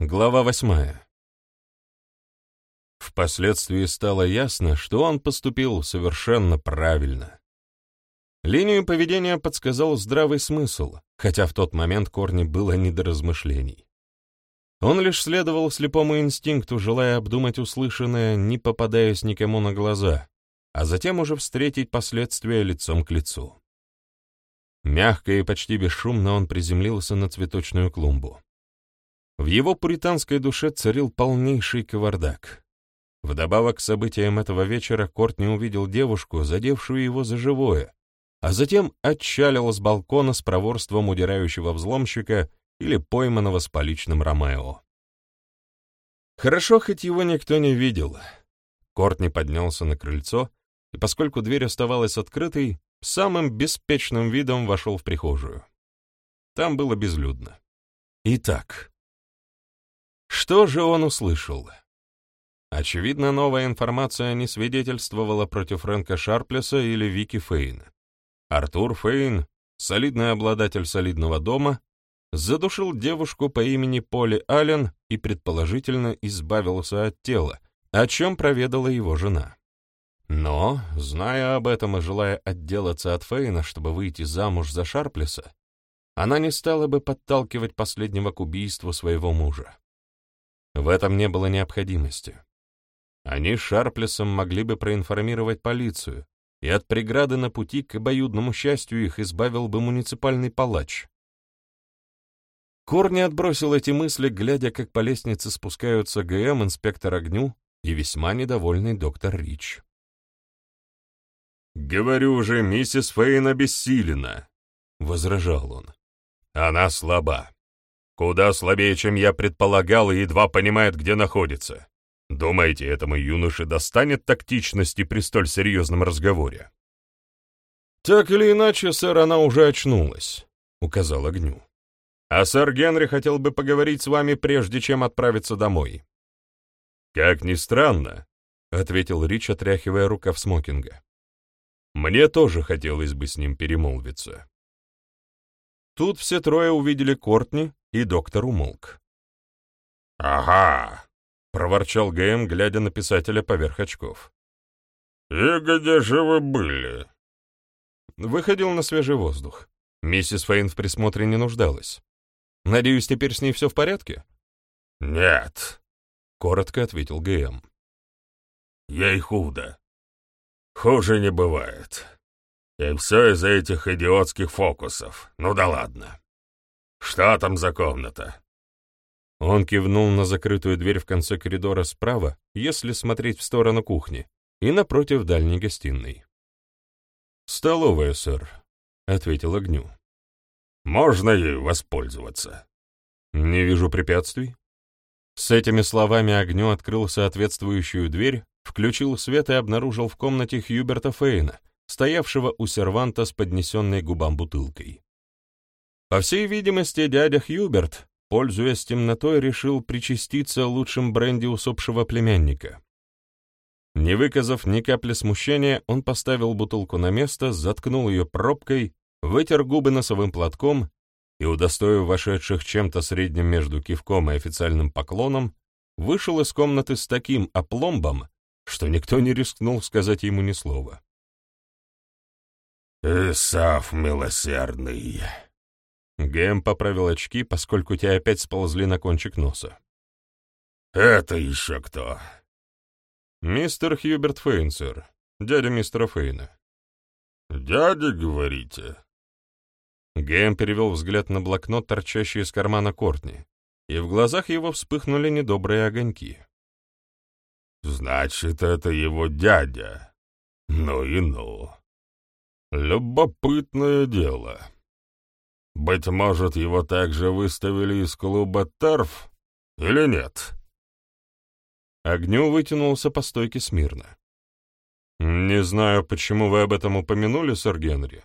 Глава восьмая. Впоследствии стало ясно, что он поступил совершенно правильно. Линию поведения подсказал здравый смысл, хотя в тот момент Корни было не до размышлений. Он лишь следовал слепому инстинкту, желая обдумать услышанное, не попадаясь никому на глаза, а затем уже встретить последствия лицом к лицу. Мягко и почти бесшумно он приземлился на цветочную клумбу. В его пуританской душе царил полнейший кавардак. Вдобавок к событиям этого вечера Кортни увидел девушку, задевшую его за живое, а затем отчалил с балкона с проворством удирающего взломщика или пойманного с поличным Ромео. Хорошо, хоть его никто не видел. Кортни поднялся на крыльцо, и поскольку дверь оставалась открытой, самым беспечным видом вошел в прихожую. Там было безлюдно. Итак, что же он услышал? Очевидно, новая информация не свидетельствовала против Фрэнка Шарплеса или Вики Фейн. Артур Фейн, солидный обладатель солидного дома, задушил девушку по имени Поли Аллен и, предположительно, избавился от тела, о чем проведала его жена. Но, зная об этом и желая отделаться от Фейна, чтобы выйти замуж за Шарплеса, она не стала бы подталкивать последнего к убийству своего мужа. В этом не было необходимости. Они Шарплесом могли бы проинформировать полицию, и от преграды на пути к обоюдному счастью их избавил бы муниципальный палач. Корни отбросил эти мысли, глядя, как по лестнице спускаются ГМ, инспектор огню и весьма недовольный доктор Рич. «Говорю же, миссис Фейн обессилена», — возражал он. «Она слаба. Куда слабее, чем я предполагал, и едва понимает, где находится. Думаете, этому юноше достанет тактичности при столь серьезном разговоре? «Так или иначе, сэр, она уже очнулась», — указал огню. «А сэр Генри хотел бы поговорить с вами, прежде чем отправиться домой». «Как ни странно», — ответил Рич, отряхивая рукав смокинга. «Мне тоже хотелось бы с ним перемолвиться». Тут все трое увидели Кортни, и доктор умолк. «Ага», — проворчал ГМ, глядя на писателя поверх очков. «И где же вы были?» Выходил на свежий воздух. Миссис Фейн в присмотре не нуждалась. «Надеюсь, теперь с ней все в порядке?» «Нет», — коротко ответил ГМ. «Ей худо. Хуже не бывает. И все из-за этих идиотских фокусов. Ну да ладно. Что там за комната?» Он кивнул на закрытую дверь в конце коридора справа, если смотреть в сторону кухни, и напротив дальней гостиной. «Столовая, сэр», — ответил Огню. «Можно ею воспользоваться?» «Не вижу препятствий». С этими словами Огню открыл соответствующую дверь, включил свет и обнаружил в комнате Хьюберта Фейна, стоявшего у серванта с поднесенной губам бутылкой. По всей видимости, дядя Хьюберт, пользуясь темнотой, решил причаститься лучшим бренди усопшего племянника. Не выказав ни капли смущения, он поставил бутылку на место, заткнул ее пробкой, вытер губы носовым платком и, удостоив вошедших чем-то средним между кивком и официальным поклоном, вышел из комнаты с таким опломбом, что никто не рискнул сказать ему ни слова. «Исав милосердный!» Гэм поправил очки, поскольку те опять сползли на кончик носа. «Это еще кто?» «Мистер Хьюберт Фейн, сэр. Дядя мистера Фейна». «Дядя, говорите?» Гэм перевел взгляд на блокнот, торчащий из кармана Кортни, и в глазах его вспыхнули недобрые огоньки. «Значит, это его дядя. Ну и ну. Любопытное дело». Быть может, его также выставили из клуба ТАРФ? Или нет?» Огню вытянулся по стойке смирно. «Не знаю, почему вы об этом упомянули, сэр Генри,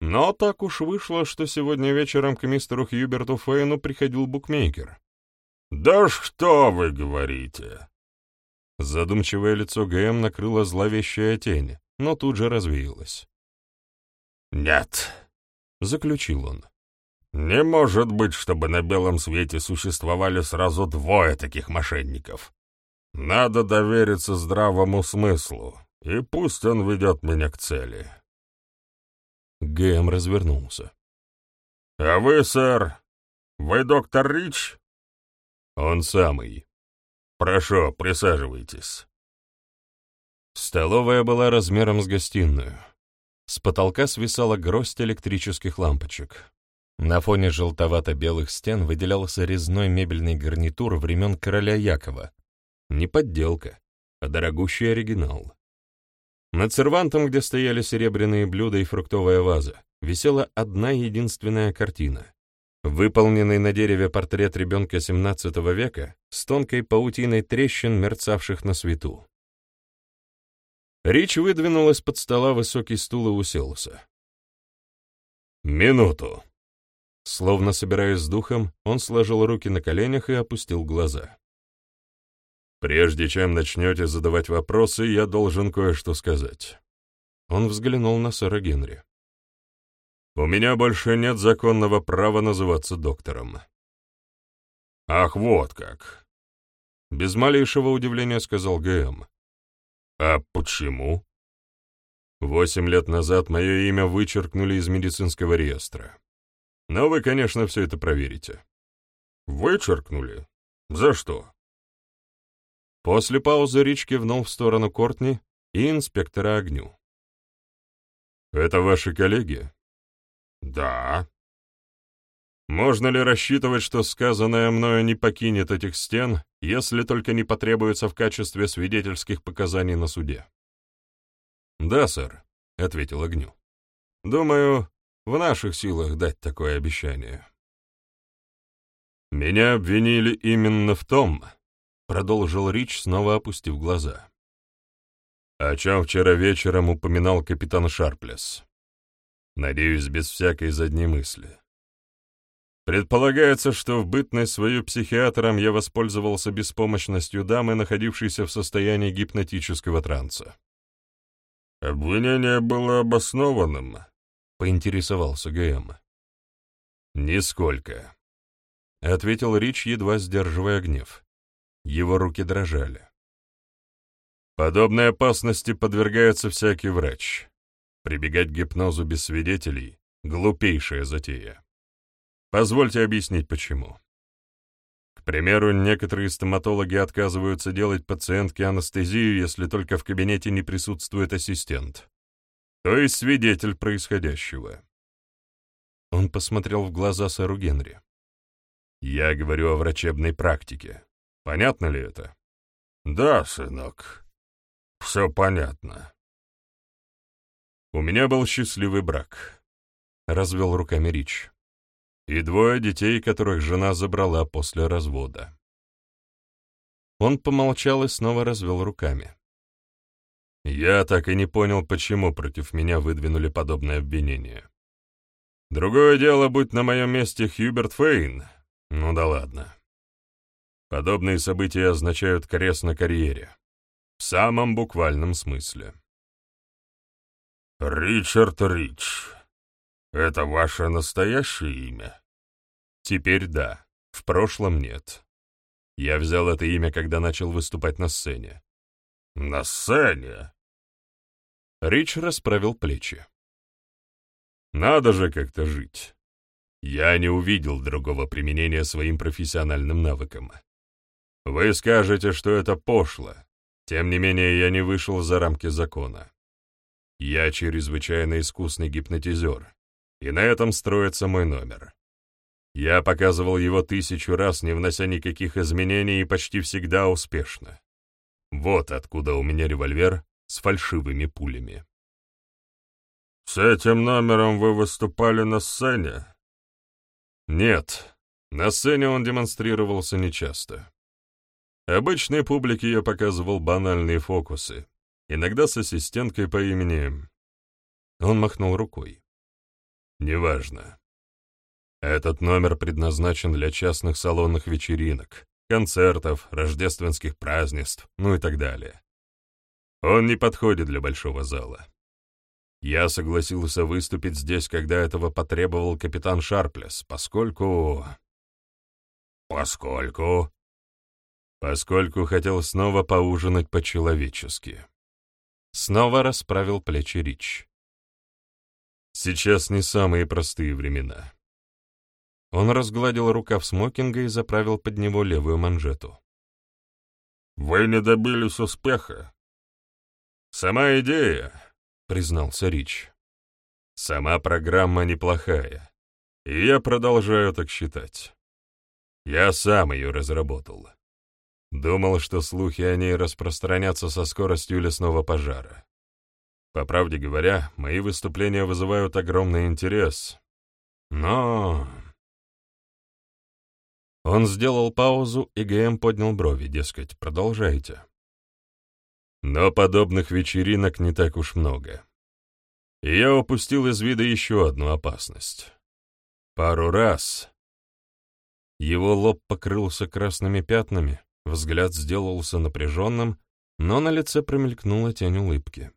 но так уж вышло, что сегодня вечером к мистеру Хьюберту Фейну приходил букмекер». «Да что вы говорите?» Задумчивое лицо ГМ накрыло зловещая тень, но тут же развеялось. «Нет, заключил он. Не может быть, чтобы на белом свете существовали сразу двое таких мошенников. Надо довериться здравому смыслу, и пусть он ведет меня к цели. Гэм развернулся. «А вы, сэр, вы доктор Рич?» «Он самый. Прошу, присаживайтесь». Столовая была размером с гостиную. С потолка свисала гроздь электрических лампочек. На фоне желтовато-белых стен выделялся резной мебельный гарнитур времен короля Якова. Не подделка, а дорогущий оригинал. Над сервантом, где стояли серебряные блюда и фруктовая ваза, висела одна единственная картина. Выполненный на дереве портрет ребенка XVII века с тонкой паутиной трещин, мерцавших на свету. Рич выдвинул из-под стола высокий стул и уселся. «Минуту!» Словно собираясь с духом, он сложил руки на коленях и опустил глаза. «Прежде чем начнете задавать вопросы, я должен кое-что сказать». Он взглянул на сэра Генри. «У меня больше нет законного права называться доктором». «Ах, вот как!» Без малейшего удивления сказал ГМ. «А почему?» Восемь лет назад мое имя вычеркнули из медицинского реестра. Но вы, конечно, все это проверите. Вычеркнули? За что? После паузы Рич кивнул в сторону Кортни и инспектора огню. «Это ваши коллеги?» «Да». «Можно ли рассчитывать, что сказанное мною не покинет этих стен, если только не потребуется в качестве свидетельских показаний на суде?» «Да, сэр», — ответил огню. «Думаю, в наших силах дать такое обещание. «Меня обвинили именно в том», — продолжил Рич, снова опустив глаза, «о чем вчера вечером упоминал капитан Шарплес. Надеюсь, без всякой задней мысли. Предполагается, что в бытность свою психиатром я воспользовался беспомощностью дамы, находившейся в состоянии гипнотического транса. Обвинение было обоснованным, поинтересовался ГМ. «Нисколько», — ответил Рич, едва сдерживая гнев. Его руки дрожали. «Подобной опасности подвергается всякий врач. Прибегать к гипнозу без свидетелей — глупейшая затея. Позвольте объяснить, почему. К примеру, некоторые стоматологи отказываются делать пациентке анестезию, если только в кабинете не присутствует ассистент то есть свидетель происходящего. Он посмотрел в глаза сэру Генри. «Я говорю о врачебной практике. Понятно ли это?» «Да, сынок, все понятно». «У меня был счастливый брак», — развел руками Рич, «и двое детей, которых жена забрала после развода». Он помолчал и снова развел руками. Я так и не понял, почему против меня выдвинули подобное обвинение. Другое дело, будь на моем месте Хьюберт Фейн. Ну да ладно. Подобные события означают крест на карьере. В самом буквальном смысле. «Ричард Рич. Это ваше настоящее имя?» «Теперь да. В прошлом нет. Я взял это имя, когда начал выступать на сцене. «На сцене?» Рич расправил плечи. «Надо же как-то жить. Я не увидел другого применения своим профессиональным навыкам. Вы скажете, что это пошло. Тем не менее, я не вышел за рамки закона. Я чрезвычайно искусный гипнотизер, и на этом строится мой номер. Я показывал его тысячу раз, не внося никаких изменений, и почти всегда успешно. Вот откуда у меня револьвер с фальшивыми пулями. «С этим номером вы выступали на сцене?» «Нет, на сцене он демонстрировался нечасто. Обычной публике я показывал банальные фокусы, иногда с ассистенткой по имени...» Он махнул рукой. «Неважно. Этот номер предназначен для частных салонных вечеринок, концертов, рождественских празднеств, ну и так далее. Он не подходит для большого зала. Я согласился выступить здесь, когда этого потребовал капитан Шарплес, поскольку... Поскольку... Поскольку хотел снова поужинать по-человечески. Снова расправил плечи Рич. Сейчас не самые простые времена. Он разгладил рукав смокинга и заправил под него левую манжету. «Вы не добились успеха?» «Сама идея», — признался Рич. «Сама программа неплохая, и я продолжаю так считать. Я сам ее разработал. Думал, что слухи о ней распространятся со скоростью лесного пожара. По правде говоря, мои выступления вызывают огромный интерес. Но... Он сделал паузу, и ГМ поднял брови, дескать, продолжайте. Но подобных вечеринок не так уж много. И я упустил из вида еще одну опасность. Пару раз его лоб покрылся красными пятнами, взгляд сделался напряженным, но на лице промелькнула тень улыбки.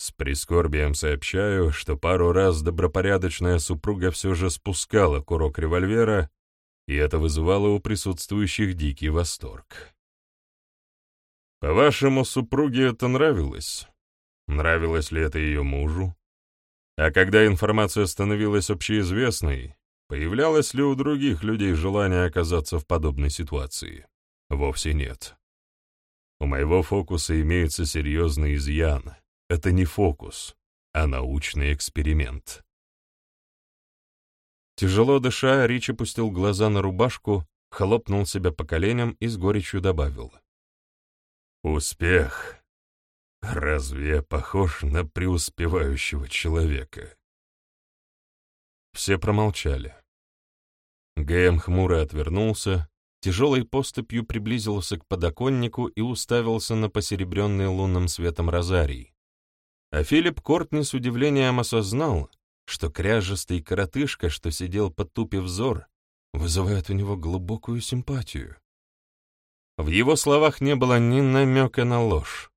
С прискорбием сообщаю, что пару раз добропорядочная супруга все же спускала курок револьвера, и это вызывало у присутствующих дикий восторг. По-вашему, супруге это нравилось? Нравилось ли это ее мужу? А когда информация становилась общеизвестной, Появлялось ли у других людей желание оказаться в подобной ситуации? Вовсе нет. У моего фокуса имеется серьезный изъян. Это не фокус, а научный эксперимент. Тяжело дыша, Рич опустил глаза на рубашку, хлопнул себя по коленям и с горечью добавил. «Успех. Разве я похож на преуспевающего человека?» Все промолчали. ГМ хмуро отвернулся, тяжелой поступью приблизился к подоконнику и уставился на посеребренный лунным светом розарий. А Филипп Кортни с удивлением осознал, что кряжестый коротышка, что сидел подтупив взор, вызывает у него глубокую симпатию. В его словах не было ни намека на ложь.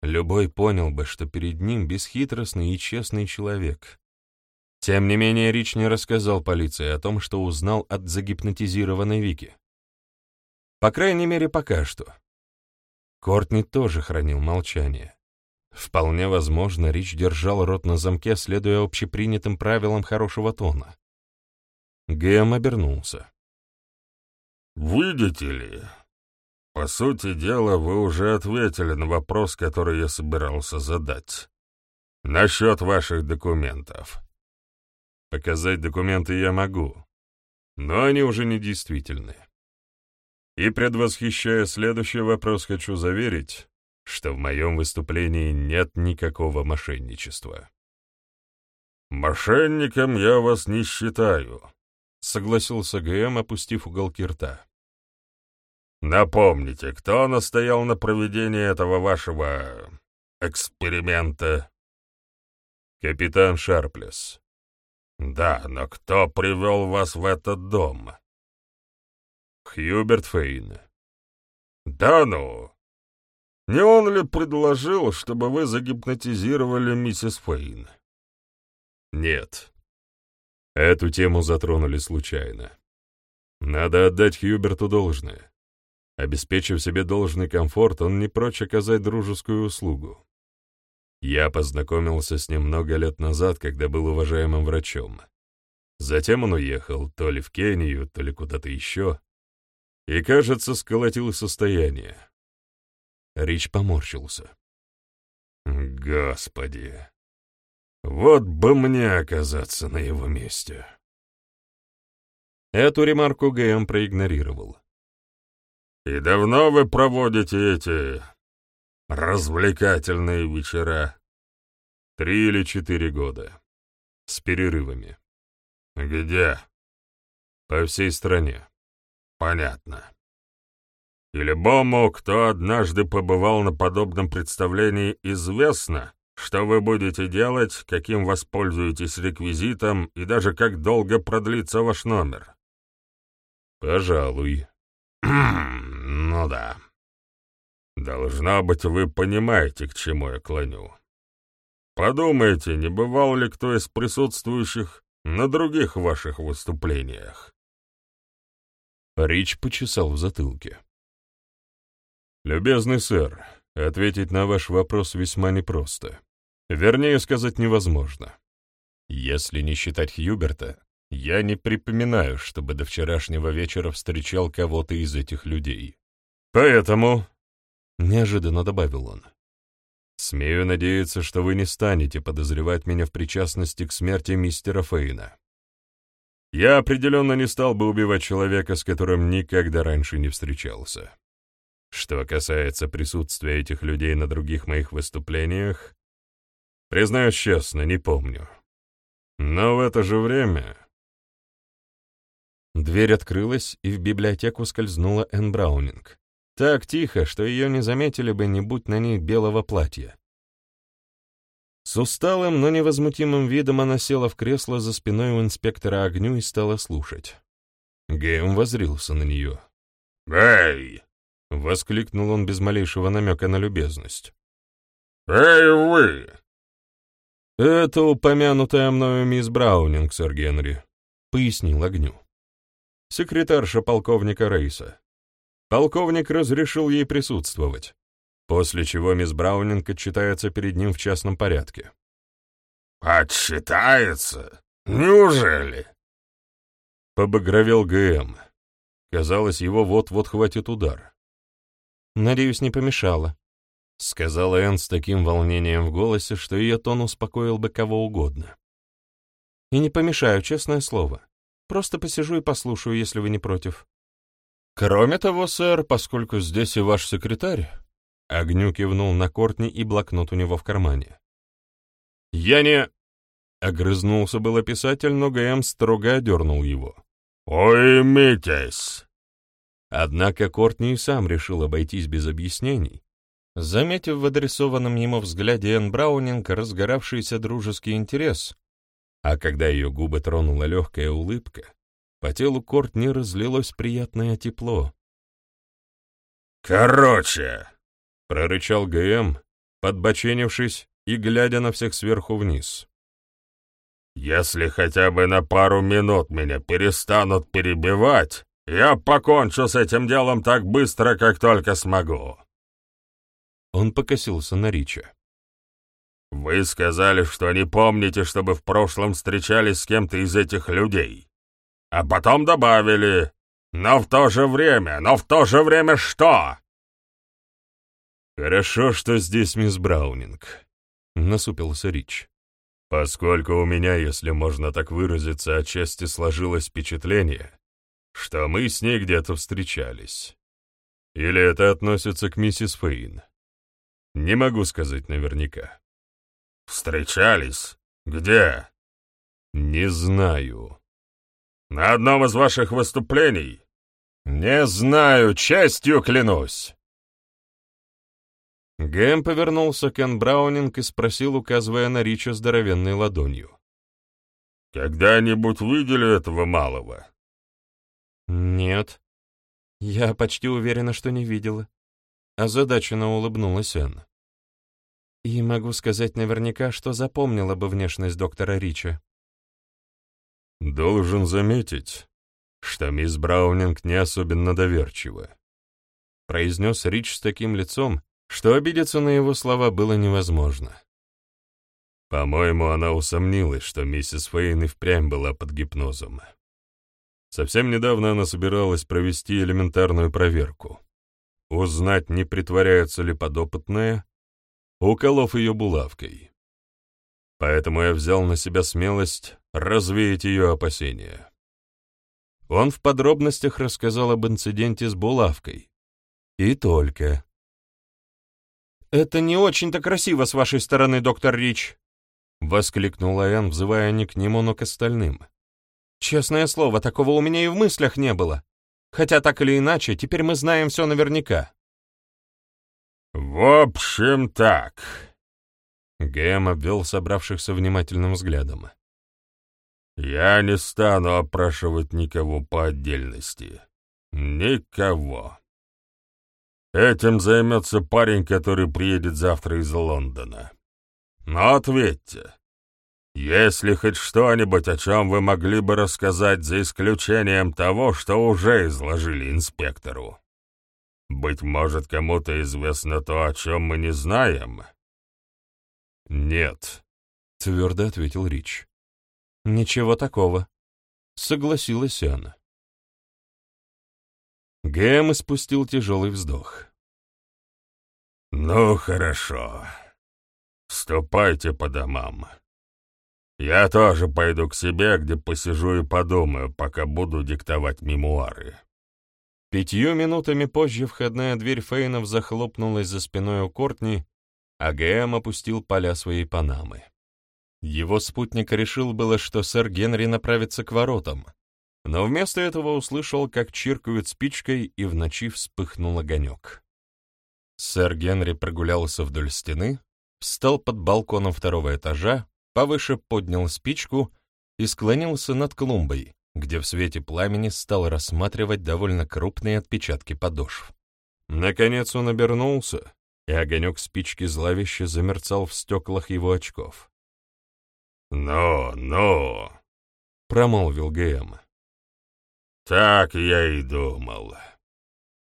Любой понял бы, что перед ним бесхитростный и честный человек, тем не менее, Рич не рассказал полиции о том, что узнал от загипнотизированной Вики. По крайней мере, пока что. Кортни тоже хранил молчание. Вполне возможно, Рич держал рот на замке, следуя общепринятым правилам хорошего тона. Гэм обернулся. «Видите ли, по сути дела, вы уже ответили на вопрос, который я собирался задать. Насчет ваших документов. Показать документы я могу, но они уже не действительны. И, предвосхищая следующий вопрос, хочу заверить, что в моем выступлении нет никакого мошенничества. «Мошенником я вас не считаю», — согласился ГМ, опустив уголки рта. «Напомните, кто настоял на проведении этого вашего эксперимента?» «Капитан Шарплес», «Да, но кто привел вас в этот дом?» «Хьюберт Фейн». «Да ну! Не он ли предложил, чтобы вы загипнотизировали миссис Фейн?» «Нет. Эту тему затронули случайно. Надо отдать Хьюберту должное. Обеспечив себе должный комфорт, он не прочь оказать дружескую услугу. Я познакомился с ним много лет назад, когда был уважаемым врачом. Затем он уехал то ли в Кению, то ли куда-то еще. И, кажется, сколотил состояние. Рич поморщился. Господи, вот бы мне оказаться на его месте. Эту ремарку ГМ проигнорировал. «И давно вы проводите эти развлекательные вечера. Три или четыре года. С перерывами. Где? По всей стране. Понятно. И любому, кто однажды побывал на подобном представлении, известно, что вы будете делать, каким воспользуетесь реквизитом и даже как долго продлится ваш номер. Пожалуй. ну да. Должно быть, вы понимаете, к чему я клоню. подумайте, не бывал ли кто из присутствующих на других ваших выступлениях?» Рич почесал в затылке. «Любезный сэр, ответить на ваш вопрос весьма непросто. Вернее сказать, невозможно. Если не считать Хьюберта, я не припоминаю, чтобы до вчерашнего вечера встречал кого-то из этих людей. Поэтому, — неожиданно добавил он, — смею надеяться, что вы не станете подозревать меня в причастности к смерти мистера Фейна. Я определенно не стал бы убивать человека, с которым никогда раньше не встречался. Что касается присутствия этих людей на других моих выступлениях, признаюсь честно, не помню. Но в это же время... Дверь открылась, и в библиотеку скользнула Энн Браунинг. Так тихо, что ее не заметили бы, не будь на ней белого платья. С усталым, но невозмутимым видом она села в кресло за спиной у инспектора огню и стала слушать. Гэм возрился на нее. «Эй!» — воскликнул он без малейшего намека на любезность. «Эй, вы!» «Это упомянутая мною мисс Браунинг, сэр Генри», — пояснил огню. Секретарша полковника Рейса. Полковник разрешил ей присутствовать после чего мисс Браунинг отчитается перед ним в частном порядке. «Отчитается? Неужели?» Побагровел ГМ. Казалось, его вот-вот хватит удар. «Надеюсь, не помешало», — сказала Энн с таким волнением в голосе, что ее тон успокоил бы кого угодно. «И не помешаю, честное слово. Просто посижу и послушаю, если вы не против». «Кроме того, сэр, поскольку здесь и ваш секретарь, Огню кивнул на Кортни и блокнот у него в кармане. «Я не...» — огрызнулся было писатель, но ГМ строго одернул его. «Уймитесь!» Однако Кортни и сам решил обойтись без объяснений, заметив в адресованном ему взгляде Энн Браунинг разгоравшийся дружеский интерес, а когда ее губы тронула легкая улыбка, по телу Кортни разлилось приятное тепло. «Короче!» прорычал ГМ, подбоченившись и глядя на всех сверху вниз. «Если хотя бы на пару минут меня перестанут перебивать, я покончу с этим делом так быстро, как только смогу». Он покосился на Рича. «Вы сказали, что не помните, чтобы в прошлом встречались с кем-то из этих людей. А потом добавили, но в то же время, но в то же время что?» «Хорошо, что здесь мисс Браунинг», — насупился Рич. «Поскольку у меня, если можно так выразиться, отчасти сложилось впечатление, что мы с ней где-то встречались. Или это относится к миссис Фейн? Не могу сказать наверняка». «Встречались? Где?» «Не знаю». «На одном из ваших выступлений?» «Не знаю, честью клянусь». Гэм повернулся к Энн Браунинг и спросил, указывая на Рича здоровенной ладонью. «Когда-нибудь видели этого малого?» «Нет. Я почти уверена, что не видела». Озадаченно улыбнулась Энн. «И могу сказать наверняка, что запомнила бы внешность доктора Рича». «Должен заметить, что мисс Браунинг не особенно доверчива», — произнес Рич с таким лицом, что обидеться на его слова было невозможно. По-моему, она усомнилась, что миссис Фейн и впрямь была под гипнозом. Совсем недавно она собиралась провести элементарную проверку. Узнать, не притворяется ли подопытная, уколов ее булавкой. Поэтому я взял на себя смелость развеять ее опасения. Он в подробностях рассказал об инциденте с булавкой. И только. «Это не очень-то красиво с вашей стороны, доктор Рич!» — воскликнула Энн, взывая не к нему, но к остальным. «Честное слово, такого у меня и в мыслях не было. Хотя так или иначе, теперь мы знаем все наверняка». «В общем, так...» Гэм обвел собравшихся внимательным взглядом. «Я не стану опрашивать никого по отдельности. Никого. Этим займется парень, который приедет завтра из Лондона. но ответьте, есть ли хоть что-нибудь, о чем вы могли бы рассказать за исключением того, что уже изложили инспектору? Быть может, кому-то известно то, о чем мы не знаем?» «Нет», — твердо ответил Рич. «Ничего такого», — согласилась она. Гэм испустил тяжелый вздох. «Ну, хорошо. Ступайте по домам. Я тоже пойду к себе, где посижу и подумаю, пока буду диктовать мемуары». Пятью минутами позже входная дверь Фейнов захлопнулась за спиной у Кортни, а ГМ опустил поля своей панамы. Его спутник решил было, что сэр Генри направится к воротам, но вместо этого услышал, как чиркают спичкой, и в ночи вспыхнул огонек. Сэр Генри прогулялся вдоль стены, встал под балконом второго этажа, повыше поднял спичку и склонился над клумбой, где в свете пламени стал рассматривать довольно крупные отпечатки подошв. Наконец он обернулся, и огонек спички зловеще замерцал в стеклах его очков. «Ну, ну!» — промолвил ГМ. «Так я и думал.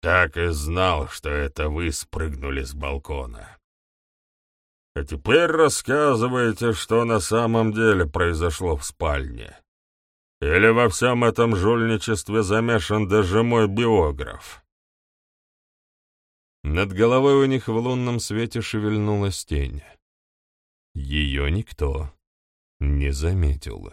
Так и знал, что это вы спрыгнули с балкона. А теперь рассказывайте, что на самом деле произошло в спальне. Или во всем этом жульничестве замешан даже мой биограф?» Над головой у них в лунном свете шевельнулась тень. Ее никто не заметил.